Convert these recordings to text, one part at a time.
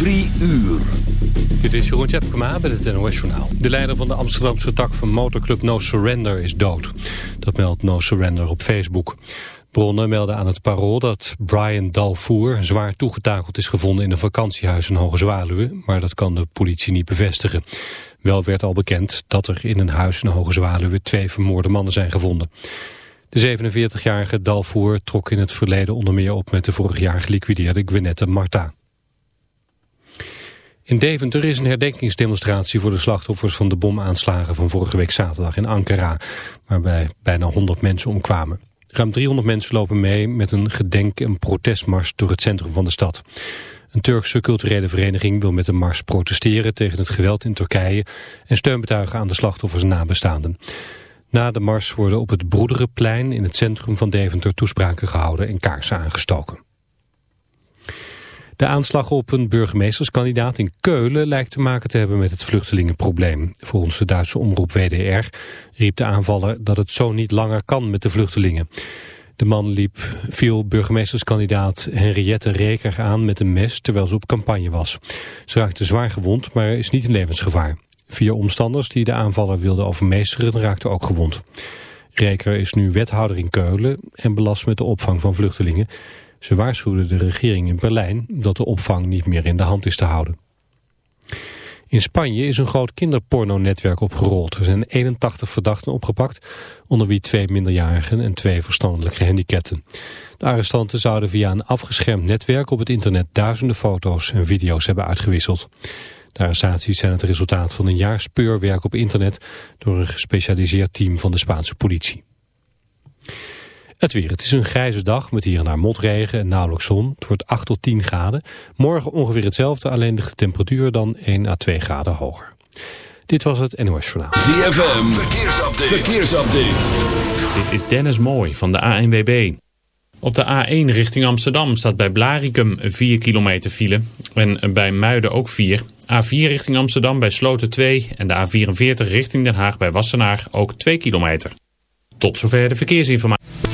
Drie uur. Dit is Jeroen Tjepkema met het NOS Journaal. De leider van de Amsterdamse tak van motorclub No Surrender is dood. Dat meldt No Surrender op Facebook. Bronnen melden aan het parool dat Brian Dalfour zwaar toegetakeld is gevonden in een vakantiehuis in Hoge Zwaluwe, maar dat kan de politie niet bevestigen. Wel werd al bekend dat er in een huis in Hoge Zwaluwe twee vermoorde mannen zijn gevonden. De 47-jarige Dalfour trok in het verleden onder meer op met de vorig jaar geliquideerde Gwynette Marta. In Deventer is een herdenkingsdemonstratie voor de slachtoffers van de bomaanslagen van vorige week zaterdag in Ankara, waarbij bijna 100 mensen omkwamen. Ruim 300 mensen lopen mee met een gedenk- en protestmars door het centrum van de stad. Een Turkse culturele vereniging wil met de mars protesteren tegen het geweld in Turkije en steun betuigen aan de slachtoffers en nabestaanden. Na de mars worden op het Broederenplein in het centrum van Deventer toespraken gehouden en kaarsen aangestoken. De aanslag op een burgemeesterskandidaat in Keulen lijkt te maken te hebben met het vluchtelingenprobleem. Volgens de Duitse omroep WDR riep de aanvaller dat het zo niet langer kan met de vluchtelingen. De man liep viel burgemeesterskandidaat Henriette Reker aan met een mes terwijl ze op campagne was. Ze raakte zwaar gewond, maar is niet in levensgevaar. Vier omstanders die de aanvaller wilden overmeesteren raakten ook gewond. Reker is nu wethouder in Keulen en belast met de opvang van vluchtelingen. Ze waarschuwden de regering in Berlijn dat de opvang niet meer in de hand is te houden. In Spanje is een groot kinderpornonetwerk opgerold. Er zijn 81 verdachten opgepakt, onder wie twee minderjarigen en twee verstandelijk gehandicapten. De arrestanten zouden via een afgeschermd netwerk op het internet duizenden foto's en video's hebben uitgewisseld. De arrestaties zijn het resultaat van een jaar speurwerk op internet door een gespecialiseerd team van de Spaanse politie. Het weer. Het is een grijze dag met hier en daar motregen en nauwelijks zon. Het wordt 8 tot 10 graden. Morgen ongeveer hetzelfde, alleen de temperatuur dan 1 à 2 graden hoger. Dit was het NOS Journaal. ZFM. Verkeersupdate. Verkeersupdate. Dit is Dennis Mooi van de ANWB. Op de A1 richting Amsterdam staat bij Blaricum 4 kilometer file. En bij Muiden ook 4. A4 richting Amsterdam bij Sloten 2. En de A44 richting Den Haag bij Wassenaar ook 2 kilometer. Tot zover de verkeersinformatie.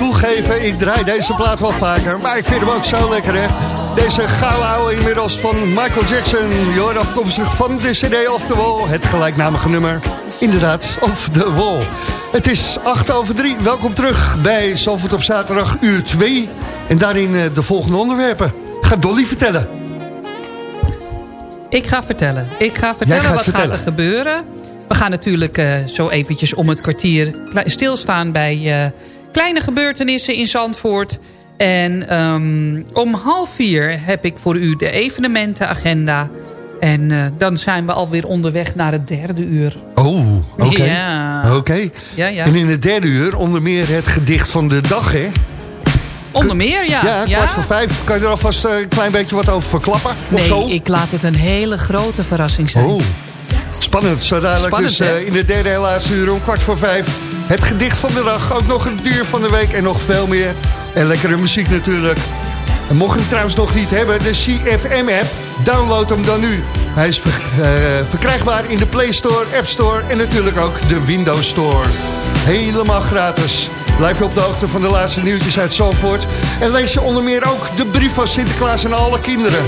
Toegeven, ik draai deze plaat wel vaker. Maar ik vind hem ook zo lekker, hè. Deze gouden oude inmiddels van Michael Jackson. Je hoort afkomstig van de CD Off the Wall. Het gelijknamige nummer. Inderdaad, Off the Wall. Het is 8 over 3. Welkom terug bij Zalvoort op zaterdag uur 2. En daarin eh, de volgende onderwerpen. Ga Dolly vertellen. Ik ga vertellen. Ik ga vertellen gaat wat vertellen. gaat er gebeuren. We gaan natuurlijk eh, zo eventjes om het kwartier stilstaan bij eh, kleine gebeurtenissen in Zandvoort. En ehm, om half vier heb ik voor u de evenementenagenda. En eh, dan zijn we alweer onderweg naar het derde uur. Oh, oké. Ja. Oké. Ja, ja. En in het derde uur onder meer het gedicht van de dag, hè? Onder meer, ja. Ja, kwart voor vijf. Kan je er alvast een klein beetje wat over verklappen? Of zo? Nee, ik laat het een hele grote verrassing zijn. Oh, spannend. Zo dadelijk Spannend, dus eh, in de derde helaas uur om kwart voor vijf. Het gedicht van de dag, ook nog een duur van de week en nog veel meer. En lekkere muziek natuurlijk. En mocht je hem trouwens nog niet hebben, de CFM-app, download hem dan nu. Hij is eh, verkrijgbaar in de Play Store, App Store en natuurlijk ook de Windows Store. Helemaal gratis. Blijf je op de hoogte van de laatste nieuwtjes uit Zandvoort. En lees je onder meer ook de brief van Sinterklaas aan alle kinderen.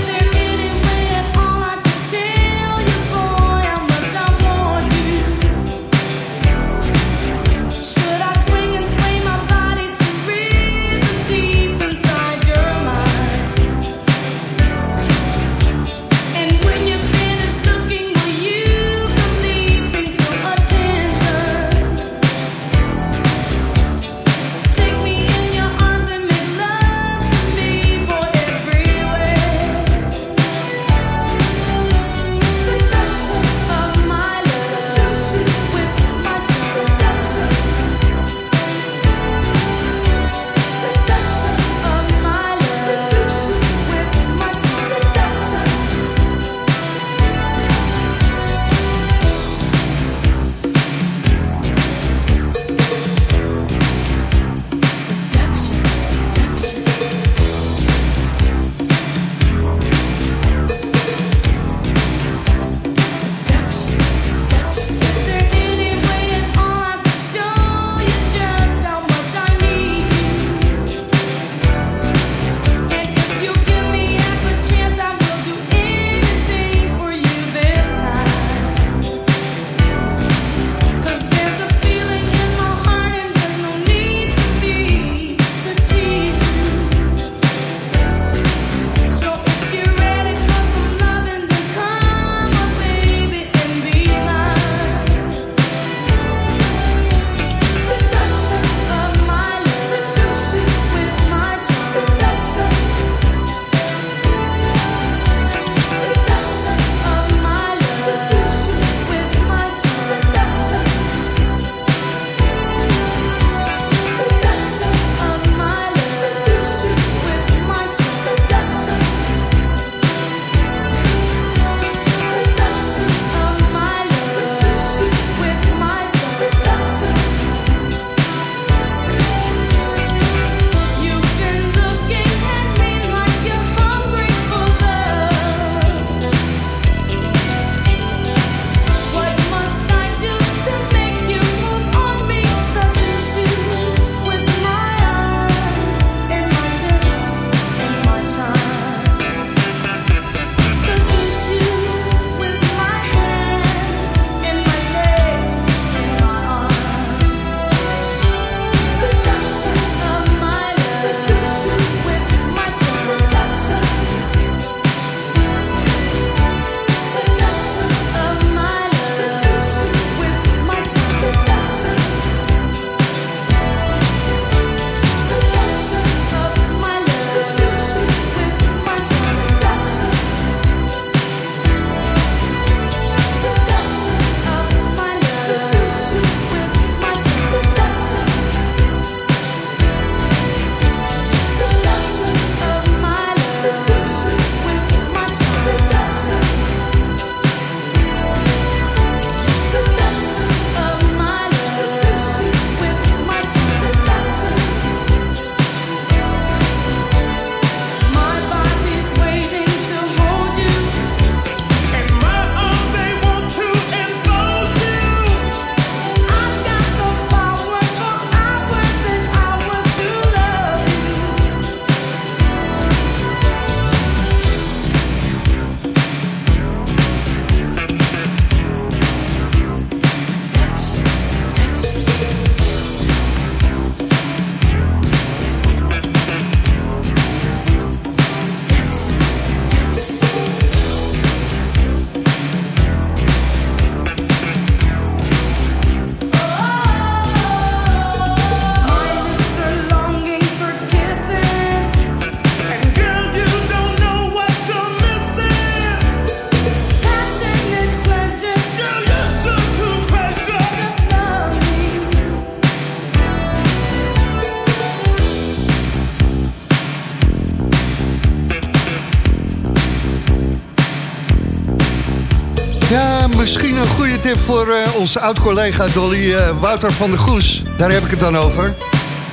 Voor eh, onze oud-collega Dolly eh, Wouter van der Goes. Daar heb ik het dan over.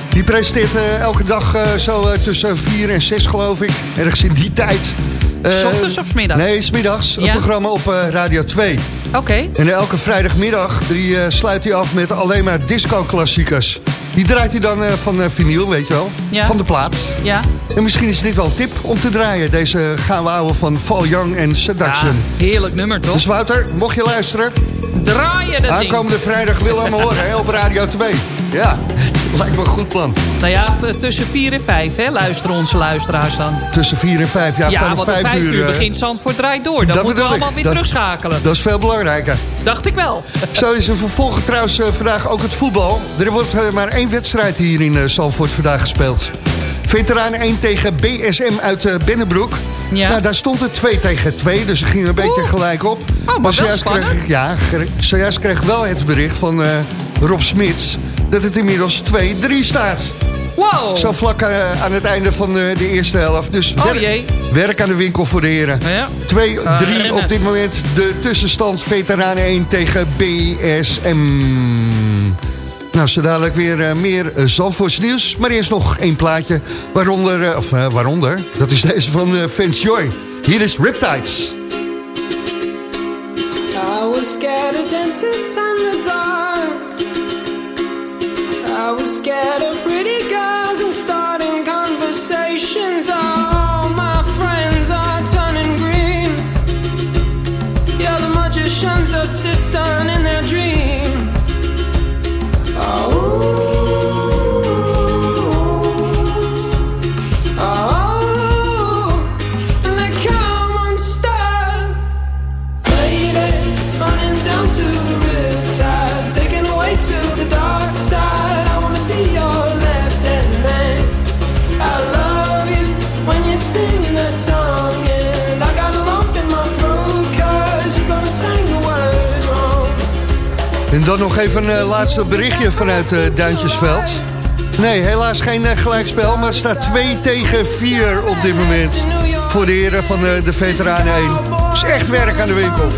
Die presenteert eh, elke dag zo tussen 4 en 6 geloof ik. Ergens in die tijd. S ochtends of 's middags? Nee, smiddags. Een Ja. programma op Radio 2. Oké. En elke vrijdagmiddag die, sluit hij af met alleen maar disco-klassiekers. Die draait hij dan van vinyl, weet je wel. Ja. Van de plaat. Ja. En misschien is dit wel een tip om te draaien. Deze gaan we houden van Fall Young en ja, Seduction. heerlijk nummer toch? Dus Wouter, mocht je luisteren... Draaien dat ding. Aankomende vrijdag willen we hem horen op Radio 2. Ja, lijkt me een goed plan. Nou ja, tussen 4 en 5 hè, luisteren onze luisteraars dan. Tussen 4 en 5. Ja, Ja, vanaf want om 5 5 uur, eh, begint Zandvoort draait door. Dan dat moeten we ik. allemaal weer Dat- terugschakelen. Dat is veel belangrijker. Dacht ik wel. Zo is er vervolgens trouwens eh, vandaag ook het voetbal. Er wordt eh, maar één wedstrijd hier in eh, Zandvoort vandaag gespeeld. Veteraan 1 tegen BSM uit Binnenbroek. Ja. Nou, daar stond het 2 tegen 2, dus ze gingen een beetje Oeh. gelijk op. maar wel zojuist kreeg, ja, zojuist kreeg wel het bericht van eh, Rob Smits... dat het inmiddels 2-3 staat. Wow. Zo vlak eh, aan het einde van eh, de eerste helft. Dus Oh, werk, jee. werk aan de winkel voor de heren. Ja. 2-3 Ah, op dit moment. De tussenstand Veteranen 1 tegen BSM. Nou, zo dadelijk weer eh, meer uh, Zandvoorts nieuws. Maar eerst nog één plaatje. Waaronder, eh, of eh, waaronder, dat is deze van uh, Vince Joy. Hier is Riptides. I was scared and dark. I was dan nog even een uh, laatste berichtje vanuit uh, Duintjesveld. Nee, helaas geen uh, gelijkspel, maar het staat 2 tegen 4 op dit moment. Voor de heren van de Veteranen 1. is echt werk aan de winkel.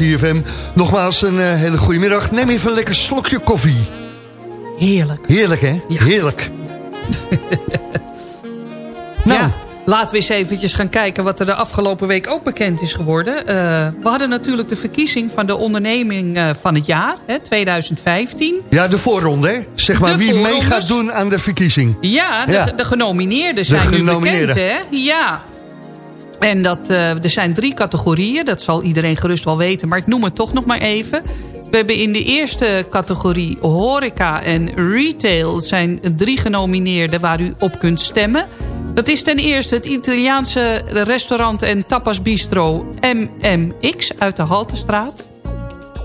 CFM. Nogmaals een uh, hele goede middag. Neem even een lekker slokje koffie. Heerlijk. Heerlijk, hè? Ja. Heerlijk. nou, Ja, Laten we eens eventjes gaan kijken wat er de afgelopen week ook bekend is geworden. Uh, we hadden natuurlijk de verkiezing van de onderneming uh, van het jaar, hè, 2015. Ja, de voorronde, hè? Zeg maar, De wie mee gaat doen aan de verkiezing. Ja, de, Ja. de genomineerden De zijn nu genomineerden. bekend, hè? Ja. En dat, eh, er zijn drie categorieën, dat zal iedereen gerust wel weten... maar ik noem het toch nog maar even. We hebben in de eerste categorie horeca en retail... zijn drie genomineerden waar u op kunt stemmen. Dat is ten eerste het Italiaanse restaurant en tapasbistro MMX uit de Haltestraat.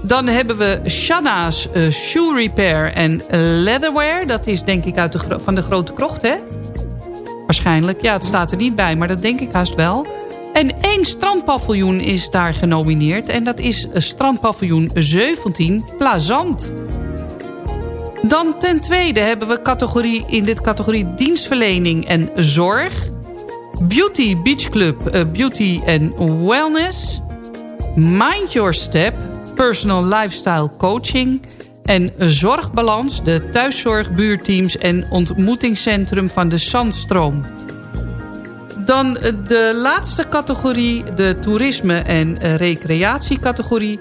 Dan hebben we Shanna's eh, Shoe Repair en Leatherware. Dat is denk ik uit de, van de Grote Krocht, hè? Waarschijnlijk. Ja, het staat er niet bij, maar dat denk ik haast wel. En één strandpaviljoen is daar genomineerd. En dat is strandpaviljoen 17 Plazant. Dan ten tweede hebben we categorie, in dit categorie dienstverlening en zorg. Beauty Beach Club, eh, Beauty and Wellness. Mind Your Step, Personal Lifestyle Coaching... en Zorgbalans, de thuiszorg, buurteams... en ontmoetingscentrum van de Zandstroom. Dan eh, de laatste categorie, de toerisme- en eh, recreatiecategorie.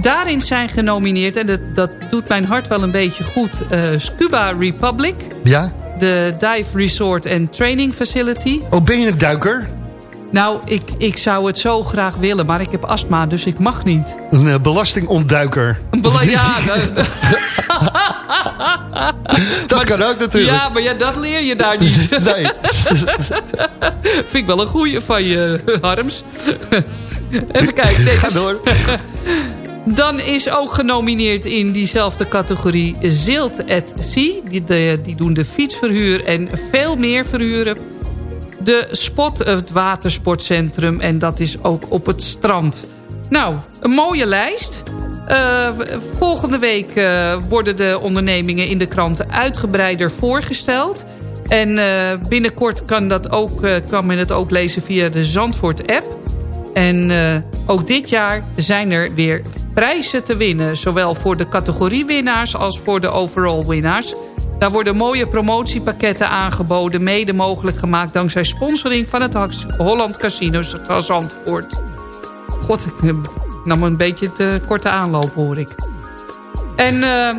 Daarin zijn genomineerd, en dat, dat doet mijn hart wel een beetje goed... eh, Scuba Republic, Ja? de Dive Resort and Training Facility... Oh, ben je een duiker? Nou, ik, ik zou het zo graag willen, maar ik heb astma, dus ik mag niet. Een eh, belastingontduiker. Een bela- ja, dat, Dat kan ook natuurlijk. ja, maar ja, dat leer je daar niet. Nee. Vind ik wel een goeie van je, Harms. Even kijken. Nee, Ga door. Dan is ook genomineerd in diezelfde categorie Zilt at Sea. Die, de- die doen de fietsverhuur en veel meer verhuren. De Spot, het watersportcentrum. En dat is ook op het strand. Nou, een mooie lijst. Eh, volgende week eh, worden de ondernemingen in de kranten uitgebreider voorgesteld. En eh, binnenkort kan, dat ook, kan men het ook lezen via de Zandvoort-app. En ook dit jaar zijn er weer prijzen te winnen. Zowel voor de categoriewinnaars als voor de overall winnaars. Daar worden mooie promotiepakketten aangeboden. Mede mogelijk gemaakt dankzij sponsoring van het Holland Casino Zandvoort. God, ik eh, nam een beetje te korte aanloop hoor ik. En eh,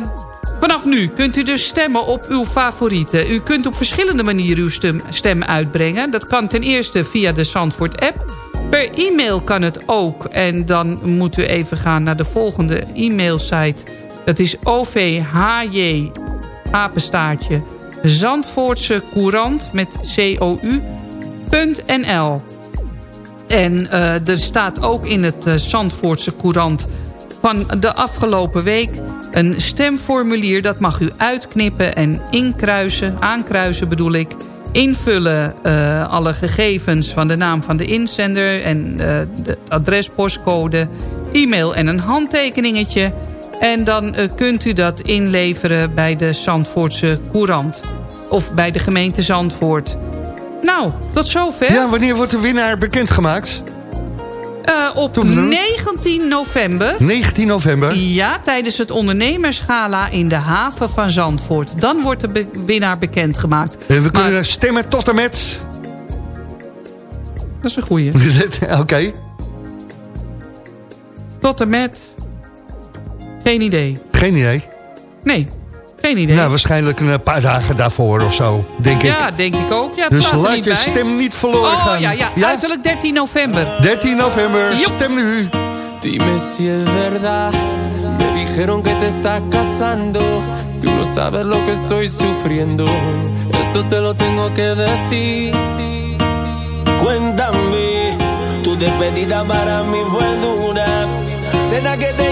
vanaf nu kunt u dus stemmen op uw favorieten. U kunt op verschillende manieren uw stem, stem uitbrengen. Dat kan ten eerste via de Zandvoort-app. Per e-mail kan het ook. En dan moet u even gaan naar de volgende e-mailsite. Dat is OVHJ, apenstaartje, Zandvoortse Courant met C-O-U.nl. En eh, er staat ook in het eh, Zandvoortse Courant van de afgelopen week... een stemformulier, dat mag u uitknippen en inkruisen, aankruisen bedoel ik... invullen eh, alle gegevens van de naam van de inzender... en het adres, postcode, e-mail en een handtekeningetje... En dan eh, kunt u dat inleveren bij de Zandvoortse Courant. Of bij de gemeente Zandvoort. Nou, tot zover. Ja, wanneer wordt de winnaar bekendgemaakt? Eh, op Toen- 19 november... 19 november. Ja, tijdens het ondernemersgala in de haven van Zandvoort. Dan wordt de be- winnaar bekendgemaakt. En we Maar- kunnen stemmen tot en met... Dat is een goeie. Oké. Tot en met... Geen idee. Geen idee. Nee, geen idee. Nou, waarschijnlijk een paar dagen daarvoor of zo, denk ik. ja, denk ik ook. Ja, het Dus staat laat niet je bij. stem niet verloren Oh, gaan. ja, ja, uiterlijk 13 november. 13 november, Joep. stem nu. Dime si es verdad. Me dijeron que te estás casando. Tú no sabes lo que estoy sufriendo. Esto te lo tengo que decir. Cuéntame, tu despedida para mí fue dura. Cena que te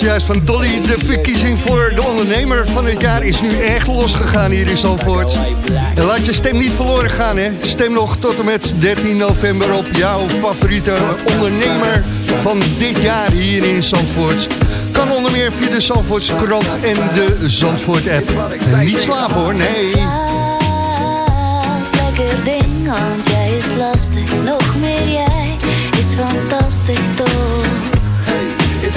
Juist van Dolly. De verkiezing voor de ondernemer van het jaar is nu erg losgegaan hier in Zandvoort. En laat je stem niet verloren gaan, hè. Stem nog tot en met 13 november op jouw favoriete ondernemer van dit jaar hier in Zandvoort. Kan onder meer via de Zandvoortse krant en de Zandvoort app. En niet slapen hoor, nee. Lekker ding, want jij is lastig. Nog meer jij is fantastisch toch.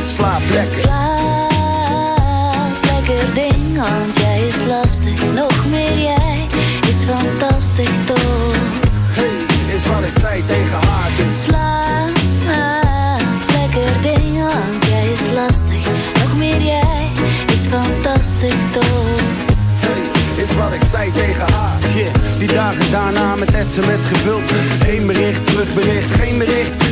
Slaap lekker. Slaap, lekker ding, want jij is lastig. Nog meer jij is fantastisch toch. Hey, is wat ik zei tegen haar, dus Slaap, lekker ding, want jij is lastig. Nog meer jij is fantastisch toch. Hey, is wat ik zei tegen haar. Yeah, die dagen daarna met sms gevuld. Eén bericht, terugbericht, geen bericht.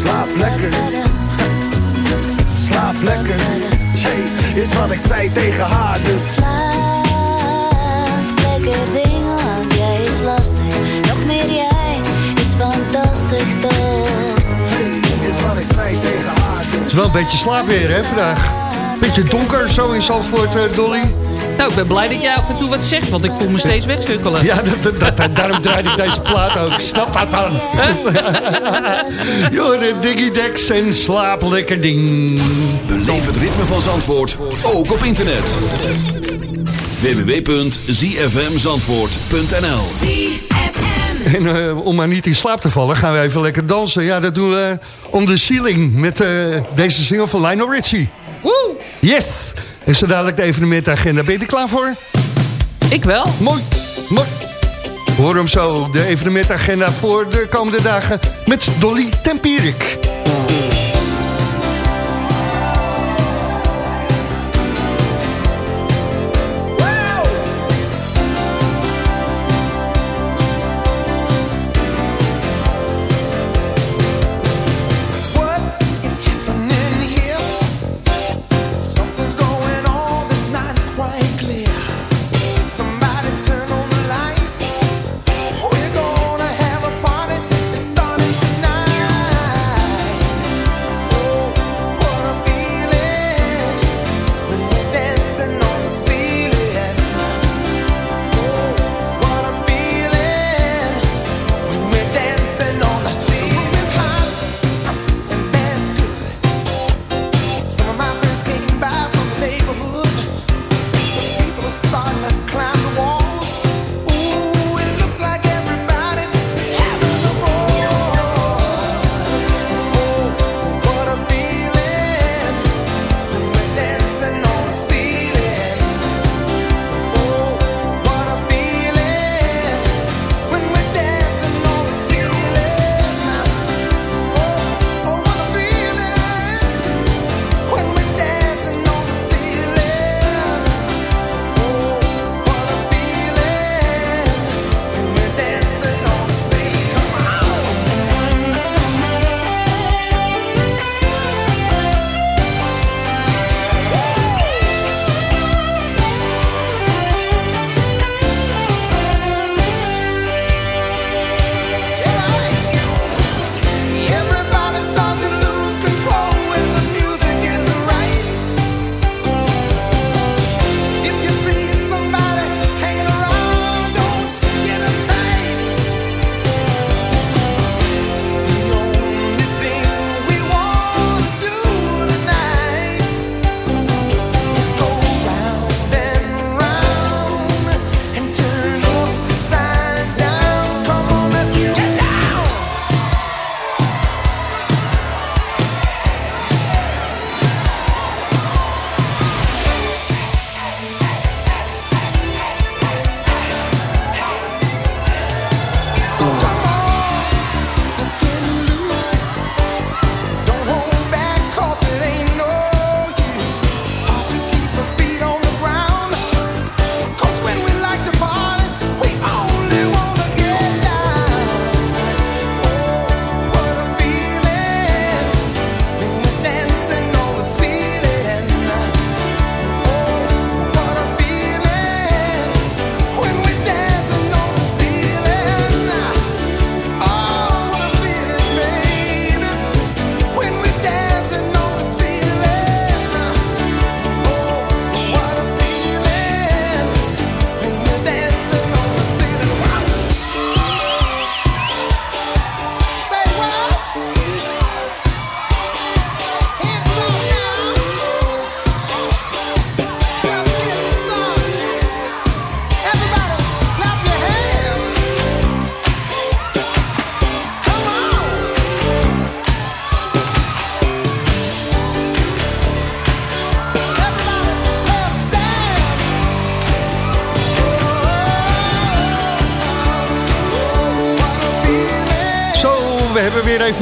Slaap lekker. Slaap lekker. Jay, is wat ik zei tegen haar, dus. Slaap lekker ding, want jij is lastig. Nog meer jij is fantastisch toch. Is wat ik zei tegen haar, dus. Het is wel een beetje slaapweer, hè, vandaag. Beetje donker zo in Zandvoort, eh, Dolly. Nou, ik ben blij dat jij af en toe wat zegt, want ik voel me steeds wegsukkelen. Ja, dat, dat, dat- daarom draai ik deze plaat ook. Ik Snap dat dan? Jorden, Diggy Dex en slaap lekker ding. Beleef het ritme van Zandvoort, ook op internet. www.zfmzandvoort.nl En eh, om maar niet in slaap te vallen, gaan we even lekker dansen. Ja, dat doen we on the ceiling met eh, deze single van Lionel Richie. Woe! Yes! En zo dadelijk de evenementagenda. Ben je er klaar voor? Ik wel. Mooi, mooi. Hoor hem zo, de evenementagenda voor de komende dagen met Dolly Tempierik.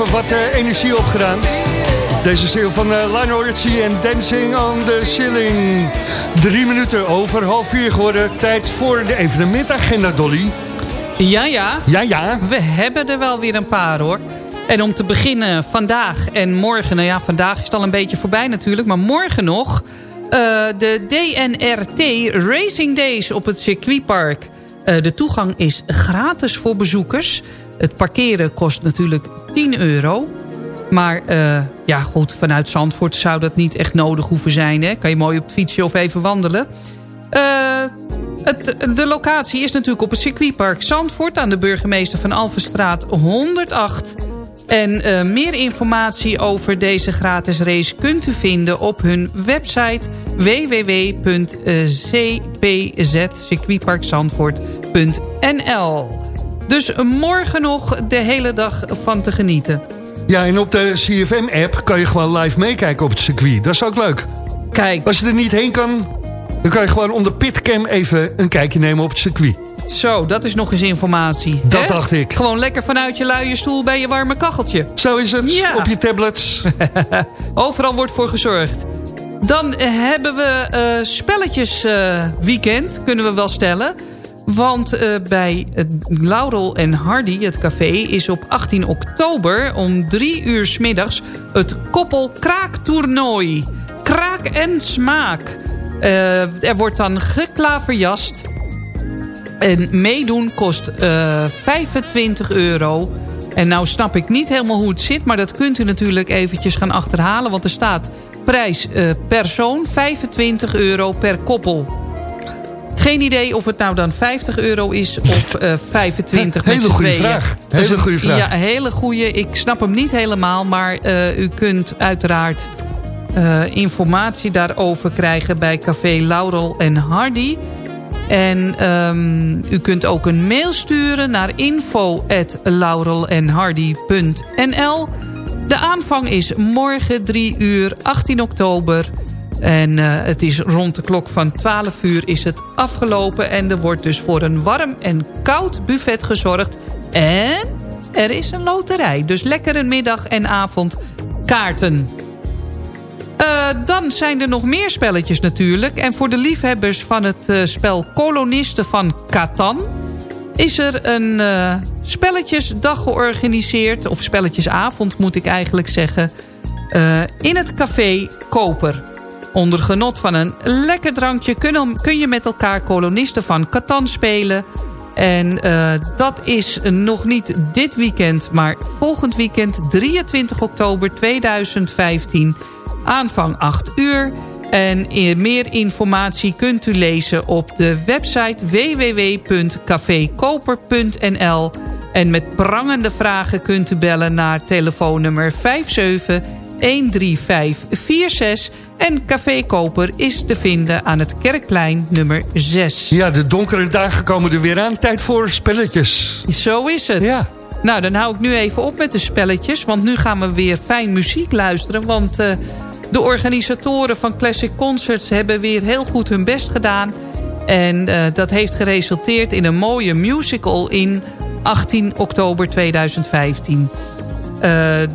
Even wat eh, energie opgedaan. Deze single van eh Lionel Richie en Dancing on the Ceiling. Drie minuten over half vier geworden. Tijd voor de evenementagenda, Dolly. Ja, ja. Ja, ja. We hebben er wel weer een paar, hoor. En om te beginnen vandaag en morgen... nou ja, vandaag is het al een beetje voorbij natuurlijk... maar morgen nog uh, de DNRT Racing Days op het circuitpark. Uh, de toegang is gratis voor bezoekers. Het parkeren kost natuurlijk 10 euro. Maar uh, ja, goed, vanuit Zandvoort zou dat niet echt nodig hoeven zijn. Hè? Kan je mooi op het fietsje of even wandelen. Het, de locatie is natuurlijk op het circuitpark Zandvoort... aan de burgemeester van Alvenstraat 108... En uh, meer informatie over deze gratis race kunt u vinden op hun website www.cpzcircuitparkzandvoort.nl Dus morgen nog de hele dag van te genieten. Ja, en op de CFM-app kan je gewoon live meekijken op het circuit. Dat is ook leuk. Kijk. Als je er niet heen kan, dan kan je gewoon onder pitcam even een kijkje nemen op het circuit. Zo, dat is nog eens informatie. Dat hè? dacht ik. Gewoon lekker vanuit je luie stoel bij je warme kacheltje. Zo is het, ja. op je tablets. Overal wordt voor gezorgd. Dan hebben we uh, spelletjes uh, weekend, kunnen we wel stellen. Want uh, bij Laurel en Hardy, het café, is op 18 oktober om drie uur s middags het koppel kraaktoernooi. Kraak en smaak. er wordt dan geklaverjast en meedoen kost uh, 25 euro. En nou snap ik niet helemaal hoe het zit... maar dat kunt u natuurlijk eventjes gaan achterhalen... want er staat prijs persoon 25 euro per koppel. Geen idee of het nou dan 50 euro is of uh, 25 Hele goede vraag. Hele goede vraag. Ja, hele goede. Ik snap hem niet helemaal, maar uh, u kunt uiteraard uh, informatie daarover krijgen bij Café Laurel en Hardy. En um, u kunt ook een mail sturen naar info.laurelenhardy.nl. De aanvang is morgen 3 uur, 18 oktober. En uh, het is rond de klok van 12 uur is het afgelopen. En er wordt dus voor een warm en koud buffet gezorgd. En er is een loterij. Dus lekker een middag en avond kaarten. Uh, dan zijn er nog meer spelletjes natuurlijk. En voor de liefhebbers van het uh, spel Kolonisten van Catan... is er een spelletjesdag georganiseerd. Of spelletjesavond moet ik eigenlijk zeggen. in het café Koper. Onder genot van een lekker drankje kun, je met elkaar kolonisten van Catan spelen... En uh, dat is nog niet dit weekend, maar volgend weekend 23 oktober 2015 Aanvang 8 uur. En meer informatie kunt u lezen op de website www.cafekoper.nl. En met prangende vragen kunt u bellen naar telefoonnummer 57 13546. En Café Koper is te vinden aan het Kerkplein nummer 6. Ja, de donkere dagen komen er weer aan. Tijd voor spelletjes. Zo is het. Ja. Nou, dan hou ik nu even op met de spelletjes. Want nu gaan we weer fijn muziek luisteren. Want... Uh, de organisatoren van Classic Concerts hebben weer heel goed hun best gedaan. En uh, dat heeft geresulteerd in een mooie musical in 18 oktober 2015. Uh,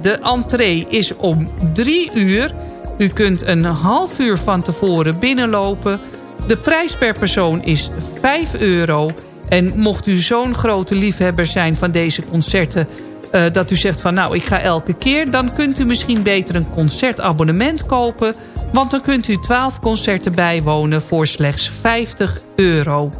de entree is om drie uur. U kunt een half uur van tevoren binnenlopen. De prijs per persoon is 5 euro. En mocht u zo'n grote liefhebber zijn van deze concerten... Uh, dat u zegt van nou ik ga elke keer... dan kunt u misschien beter een concertabonnement kopen... want dan kunt u 12 concerten bijwonen voor slechts 50 euro.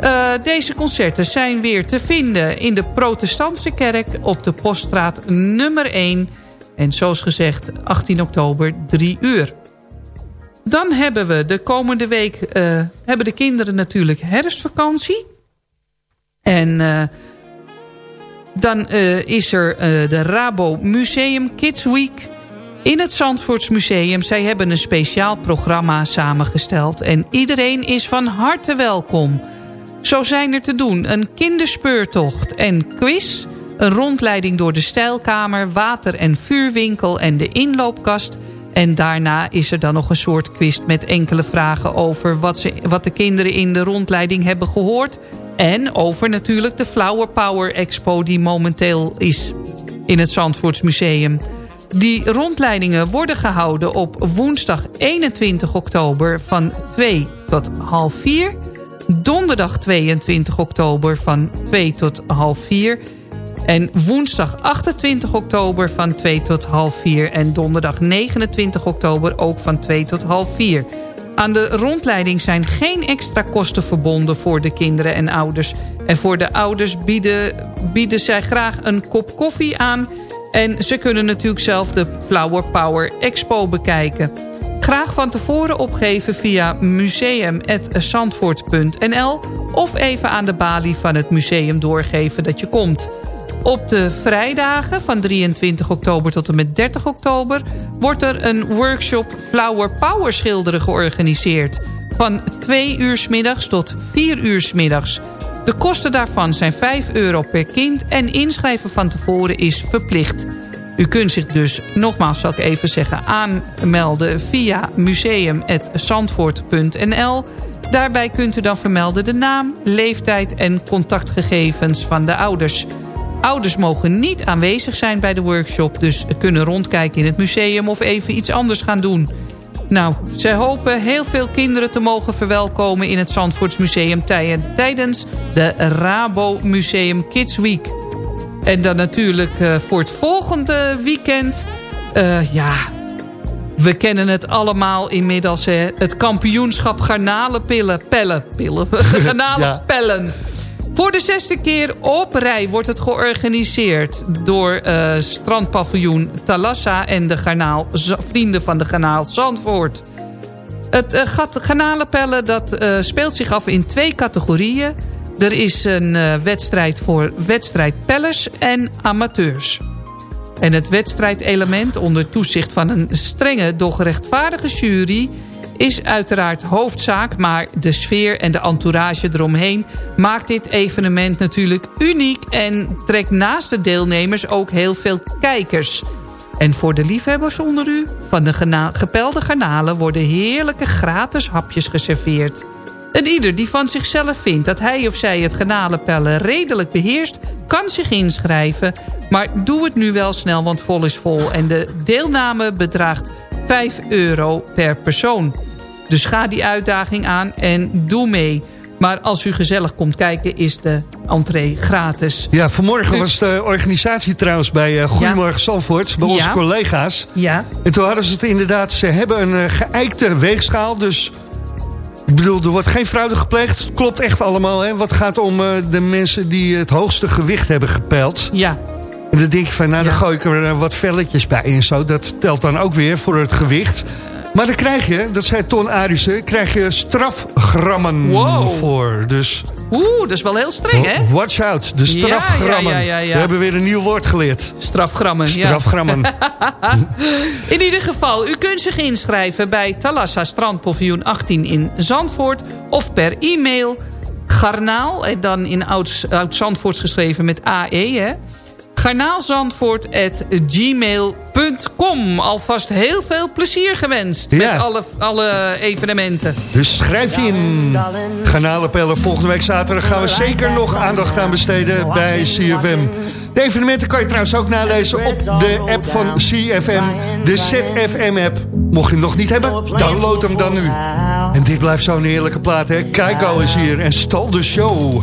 Uh, deze concerten zijn weer te vinden in de protestantse kerk... op de poststraat nummer 1. En zoals gezegd 18 oktober 3 uur. Dan hebben we de komende week... Uh, hebben de kinderen natuurlijk herfstvakantie. En... Dan uh, is er de Rabo Museum Kids Week in het Zandvoortsmuseum. Zij hebben een speciaal programma samengesteld. En iedereen is van harte welkom. Zo zijn er te doen een kinderspeurtocht en quiz... een rondleiding door de stijlkamer, water- en vuurwinkel en de inloopkast... En daarna is er dan nog een soort quiz met enkele vragen over wat, ze, wat de kinderen in de rondleiding hebben gehoord. En over natuurlijk de Flower Power Expo die momenteel is in het Zandvoortsmuseum. Die rondleidingen worden gehouden op woensdag 21 oktober van 2 tot half 4. Donderdag 22 oktober van 2 tot half 4. En woensdag 28 oktober van 2 tot half 4. En donderdag 29 oktober ook van 2 tot half 4. Aan de rondleiding zijn geen extra kosten verbonden voor de kinderen en ouders. En voor de ouders bieden, bieden zij graag een kop koffie aan... en ze kunnen natuurlijk zelf de Flower Power Expo bekijken. Graag van tevoren opgeven via museum.zandvoort.nl... of even aan de balie van het museum doorgeven dat je komt... Op de vrijdagen van 23 oktober tot en met 30 oktober... wordt er een workshop Flower Power schilderen georganiseerd. Van 2 uur s middags tot 4 uur s middags. De kosten daarvan zijn 5 euro per kind en inschrijven van tevoren is verplicht. U kunt zich dus, nogmaals zal ik even zeggen, aanmelden via museum.zandvoort.nl. Daarbij kunt u dan vermelden de naam, leeftijd en contactgegevens van de ouders... Ouders mogen niet aanwezig zijn bij de workshop... dus kunnen rondkijken in het museum of even iets anders gaan doen. Nou, zij hopen heel veel kinderen te mogen verwelkomen... in het Zandvoortsmuseum tijdens de Rabo Museum Kids Week. En dan natuurlijk uh, voor het volgende weekend... Uh, ja, we kennen het allemaal inmiddels, hè, het kampioenschap garnalenpillen. Pellen, pillen, garnalenpellen. Ja. Voor de zesde keer op rij wordt het georganiseerd door uh, strandpaviljoen Talassa en de garnaal, vrienden van de garnaal Zandvoort. Het uh, garnalenpellen dat, uh, speelt zich af in twee categorieën. Er is een wedstrijd voor wedstrijdpellers en amateurs. En het wedstrijdelement onder toezicht van een strenge, doch rechtvaardige jury is uiteraard hoofdzaak... maar de sfeer en de entourage eromheen maakt dit evenement natuurlijk uniek... en trekt naast de deelnemers ook heel veel kijkers. En voor de liefhebbers onder u, van de gepelde garnalen... worden heerlijke gratis hapjes geserveerd. En ieder die van zichzelf vindt dat hij of zij het garnalenpellen redelijk beheerst... kan zich inschrijven, maar doe het nu wel snel, want vol is vol. En de deelname bedraagt 5 euro per persoon. Dus ga die uitdaging aan en doe mee. Maar als u gezellig komt kijken, is de entree gratis. Ja, vanmorgen was de organisatie trouwens bij uh, Goedemorgen ja. bij onze ja. collega's. Ja. En toen hadden ze het inderdaad, ze hebben een uh, geëikte weegschaal, dus... Ik bedoel, er wordt geen fraude gepleegd. Klopt echt allemaal, hè? Wat gaat om uh, de mensen die het hoogste gewicht hebben gepeld. Ja. En dan denk ik van, nou, dan gooi ik er wat velletjes bij en zo. Dat telt dan ook weer voor het gewicht. Maar dan krijg je, dat zei Ton Arissen, krijg je strafgrammen wow. voor. Dus... Oeh, dat is wel heel streng, hè? Watch out, de strafgrammen. Ja, ja, ja, We hebben weer een nieuw woord geleerd. Strafgrammen, Strafgrammen. in ieder geval, u kunt zich inschrijven bij Talassa Strandpaviljoen 18 in Zandvoort... of per e-mail garnaal, dan in oud-Zandvoorts geschreven met AE, hè? garnaalzandvoort.gmail.com. Alvast heel veel plezier gewenst Ja. met alle, alle evenementen. Dus schrijf je in. Garnalenpellen volgende week zaterdag gaan we zeker nog aandacht aan besteden bij CFM. De evenementen kan je trouwens ook nalezen op de app van CFM. De ZFM-app. Mocht je hem nog niet hebben, download hem dan nu. En dit blijft zo'n heerlijke plaat, hè. Keiko is hier en stal de show.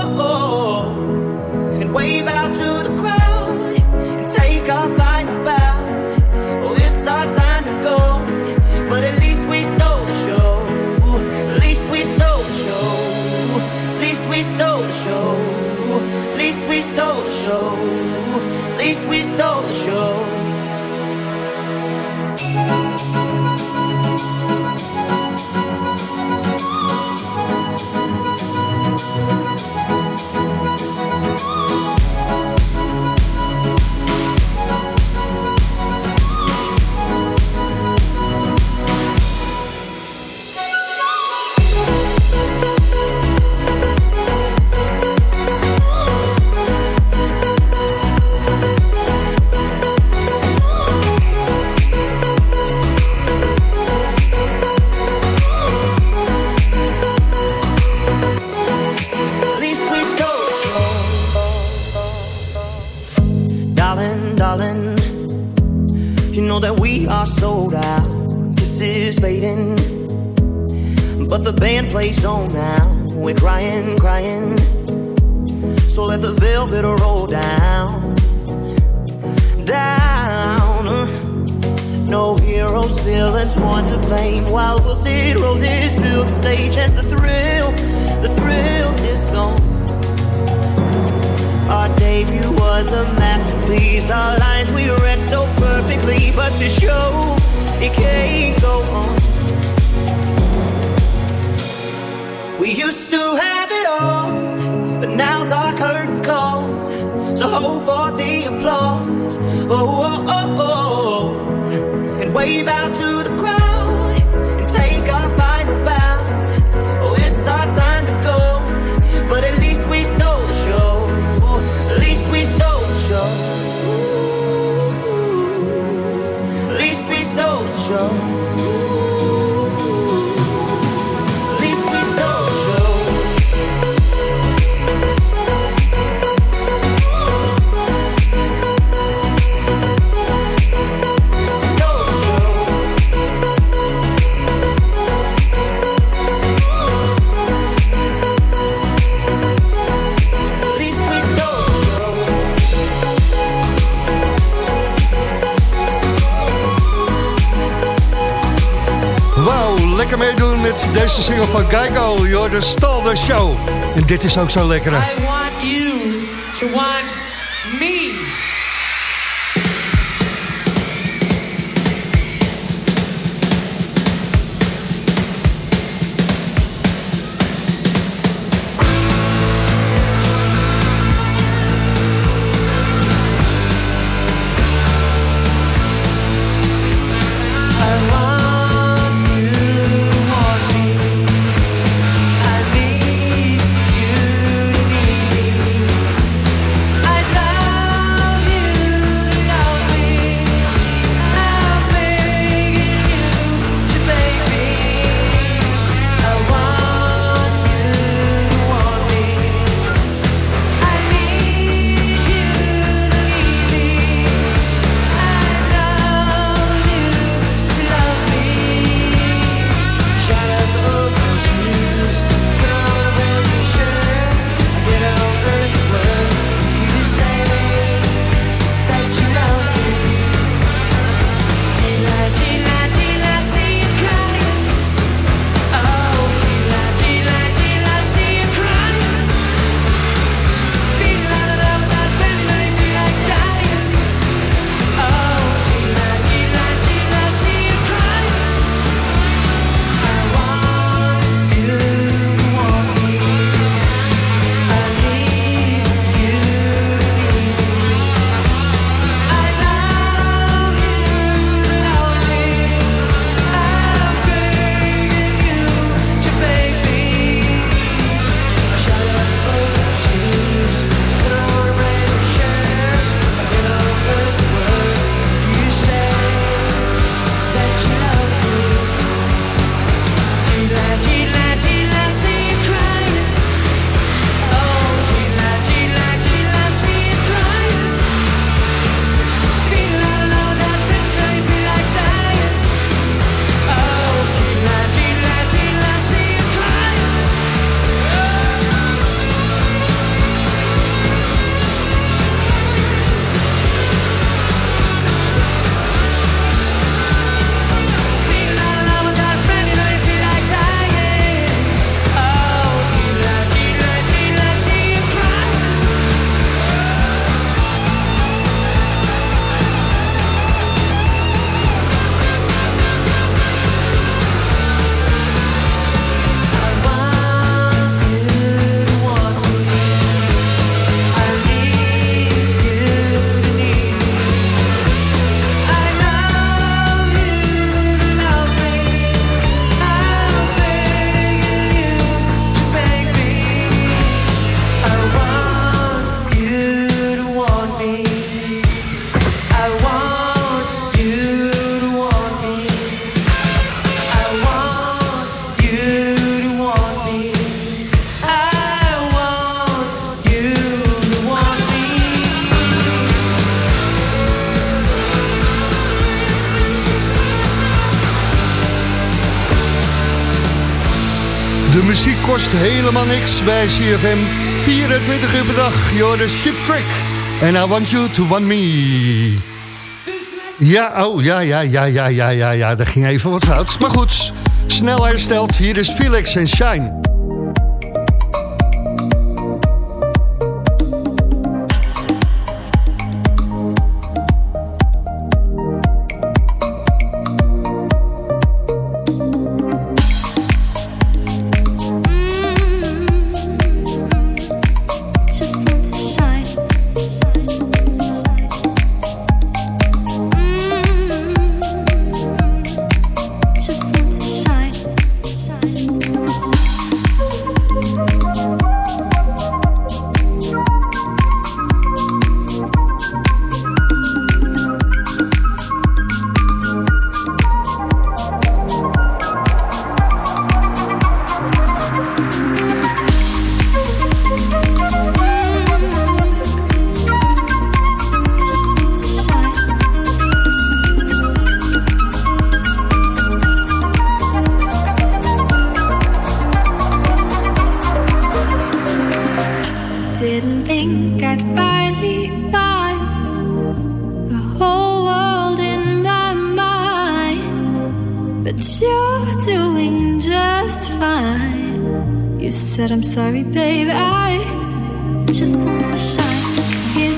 At least we stole the show. single van Geico, joh, de Stalder Show. En dit is ook zo lekker. Kost helemaal niks bij CFM. 24 uur per dag, joh, de Ship Trick. And I want you to want me. Ja, oh, ja, ja, ja, ja, ja, ja, ja, daar ging even wat fout. Maar goed, snel hersteld. Hier is Felix en Shine.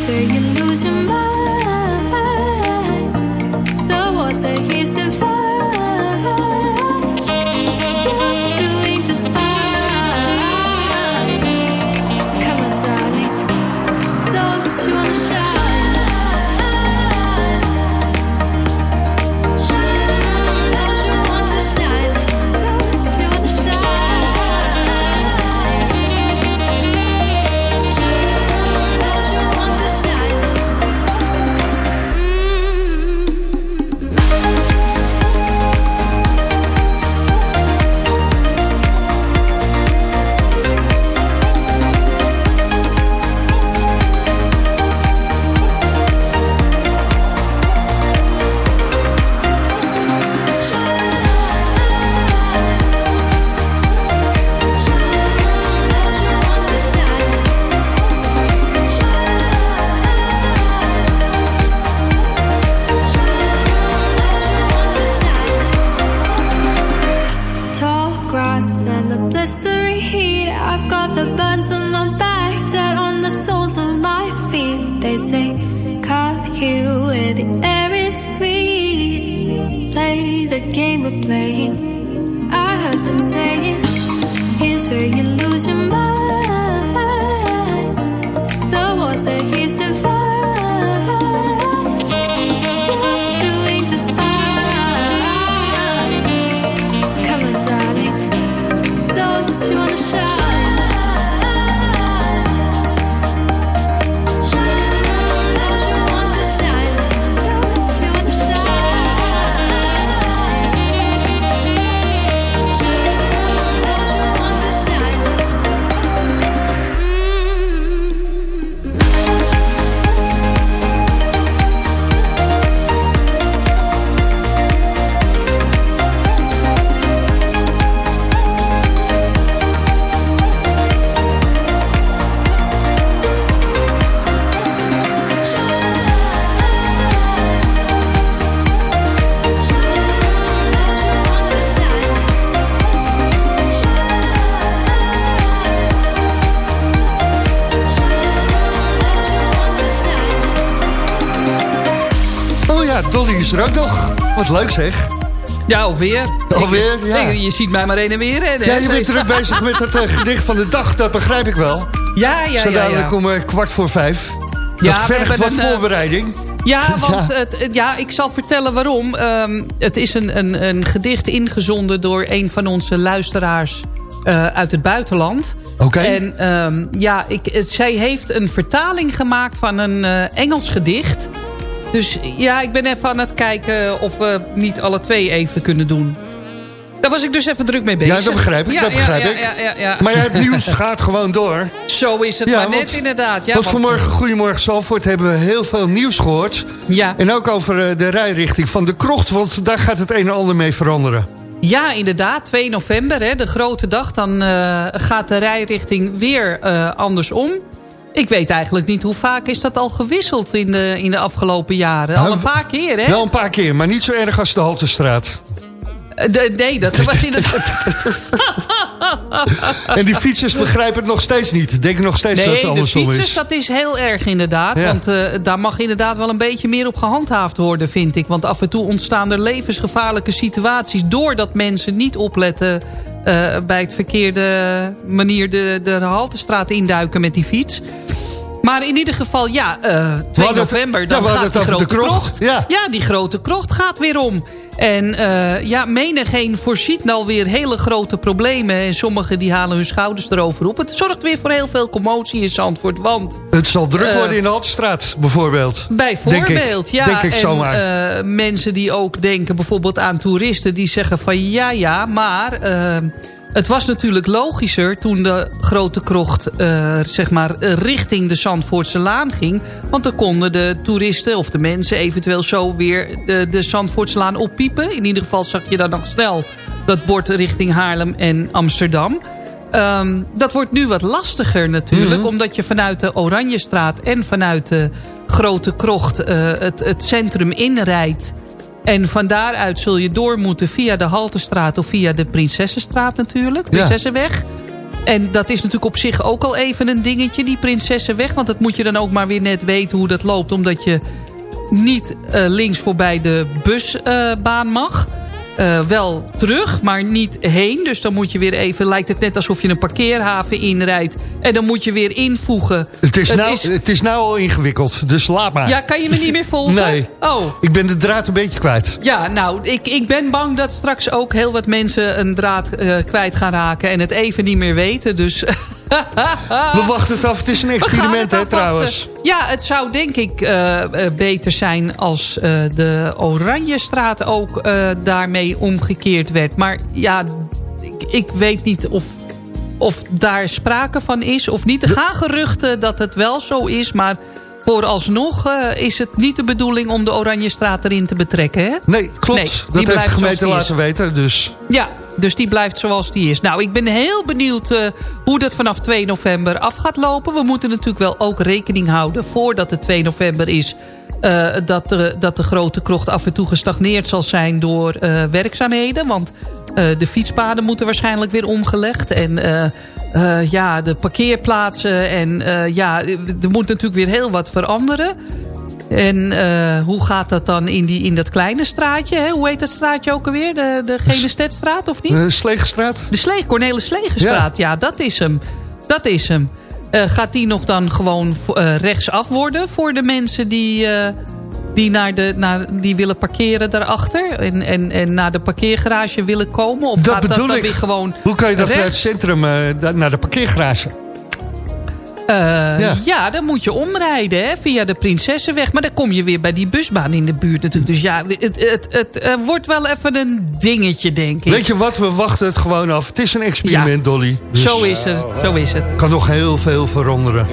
Where you lose your mind. Is er ook nog. Wat leuk zeg. Ja, alweer. Alweer, Ik- ja. ik- je ziet mij maar heen en weer. Ja, je bent druk bezig met het eh, gedicht van de dag, dat begrijp ik wel. Ja, ja, Zo ja. dadelijk ja. om eh, kwart voor vijf. Ja, dat we vergt wat een, eh, voorbereiding. Ja, want Het, het- ja, ik zal vertellen waarom. Ehm, het is een, een, een gedicht ingezonden door een van onze luisteraars uit het buitenland. Oké. En ehm, ja, ik, zij heeft een vertaling gemaakt van een Engels gedicht. Dus ja, ik ben even aan het kijken of we niet alle twee even kunnen doen. Daar was ik dus even druk mee bezig. Ja, dat begrijp ik, Ja, dat ja, begrijp ja, ik. Ja, ja, ja. Maar het nieuws gaat gewoon door. Zo is het maar net inderdaad. Ja, Want want- vanmorgen, Goedemorgen Zalvoort, hebben we heel veel nieuws gehoord. Ja. En ook over eh, de rijrichting van de krocht, want daar gaat het een en ander mee veranderen. Ja, inderdaad. 2 november, hè, de grote dag. Dan eh, gaat de rijrichting weer eh, andersom. Ik weet eigenlijk niet hoe vaak is dat al gewisseld in de, in de afgelopen jaren. Al een paar keer, hè? Wel een paar keer, maar niet zo erg als de Haltestraat. Eh, de- nee, dat was inderdaad... En die fietsers begrijpen het nog steeds niet. Denken nog steeds dat het Nee, de andersom fietsers, is. dat is heel erg inderdaad. Ja. Want eh, daar mag inderdaad wel een beetje meer op gehandhaafd worden, vind ik. Want af en toe ontstaan er levensgevaarlijke situaties... doordat mensen niet opletten eh, bij het verkeerde manier de, de haltestraat induiken met die fiets. Maar in ieder geval, ja, eh 2 hadden het- november, ja, dan gaat die grote krocht. krocht. Ja. die grote krocht gaat weer om. En eh, ja, menigeen voorziet nou weer hele grote problemen. En sommigen die halen hun schouders erover op. Het zorgt weer voor heel veel commotie in Zandvoort. Want Het zal druk Eh, worden in de Haltestraat, bijvoorbeeld. Bijvoorbeeld, Denk ik. ja. Denk ik en zomaar. eh, mensen die ook denken bijvoorbeeld aan toeristen... die zeggen van ja, ja, maar... het was natuurlijk logischer toen de grote krocht eh, zeg maar, richting de Zandvoortse Laan ging. Want dan konden de toeristen of de mensen eventueel zo weer de, de Zandvoortse Laan oppiepen. In ieder geval zag je dan nog snel dat bord richting Haarlem en Amsterdam. Ehm, dat wordt nu wat lastiger natuurlijk. Mhm. Omdat je vanuit de Oranjestraat en vanuit de Grote Krocht eh, het, het centrum inrijdt. En van daaruit zul je door moeten via de Haltestraat of via de Prinsessenstraat natuurlijk. Prinsessenweg. En dat is natuurlijk op zich ook al even een dingetje, die Prinsessenweg. Want dat moet je dan ook maar weer net weten hoe dat loopt. Omdat je niet eh, links voorbij de busbaan mag. Eh, wel terug, maar niet heen. Dus dan moet je weer even... lijkt het net alsof je een parkeerhaven inrijdt. En dan moet je weer invoegen. Het is, nou, het is nou al ingewikkeld, dus laat maar. Ja, kan je me niet meer volgen? Nee. Oh. Ik ben de draad een beetje kwijt. Ja, nou, ik, ik ben bang dat straks ook heel wat mensen een draad eh, kwijt gaan raken... en het even niet meer weten, dus... We wachten het af, het is een experiment het hè trouwens. Ja, het zou denk ik eh, eh, beter zijn als eh, de Oranjestraat ook daarmee omgekeerd werd. Maar ja, ik, ik weet niet of, of daar sprake van is of niet. Er gaan geruchten dat het wel zo is, maar... Vooralsnog is het niet de bedoeling om de Oranjestraat erin te betrekken, hè? Nee, klopt. Nee, dat heeft de gemeente laten weten, dus... Ja, dus die blijft zoals die is. Nou, ik ben heel benieuwd eh, hoe dat vanaf 2 november af gaat lopen. We moeten natuurlijk wel ook rekening houden voordat het 2 november is... eh, dat, de, dat de grote krocht af en toe gestagneerd zal zijn door eh, werkzaamheden. Want de fietspaden moeten waarschijnlijk weer omgelegd. En ja, de parkeerplaatsen. En ja, er moet natuurlijk weer heel wat veranderen. En eh, hoe gaat dat dan in, die, in dat kleine straatje? Hè? Hoe heet dat straatje ook alweer? De, de Gele Stedstraat of niet? De Slegenstraat? De Slee, Cornelis Slegenstraat, ja. dat is hem. Dat is hem. Eh, gaat die nog dan gewoon eh, rechtsaf worden voor de mensen die, eh, die, naar de, naar, die willen parkeren daarachter? En, en, en naar de parkeergarage willen komen? Of Dat gaat dat bedoel dan ik. weer gewoon Hoe kan je dat vanuit het centrum eh, naar de parkeergarage? Eh, Ja. ja. dan moet je omrijden hè, via de Prinsessenweg. Maar dan kom je weer bij die busbaan in de buurt natuurlijk. Dus ja, het, het, het, wordt wel even een dingetje, denk ik. Weet je wat, we wachten het gewoon af. Het is een experiment, Dolly. Dus Zo is het, zo is het. kan nog heel veel veranderen.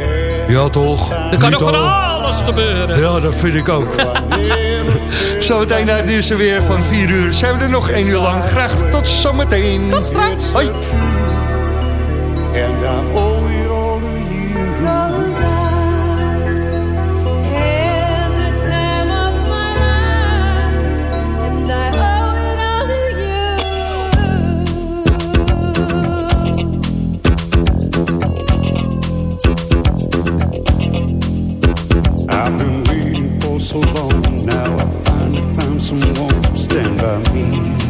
Ja, toch? Er kan Niet nog van al. alles gebeuren. Ja, dat vind ik ook. Zometeen naar het nieuws weer van 4 uur. Zijn we er nog 1 uur lang. Graag tot zometeen. Tot straks. Hoi. So long now. I finally found someone to stand by me.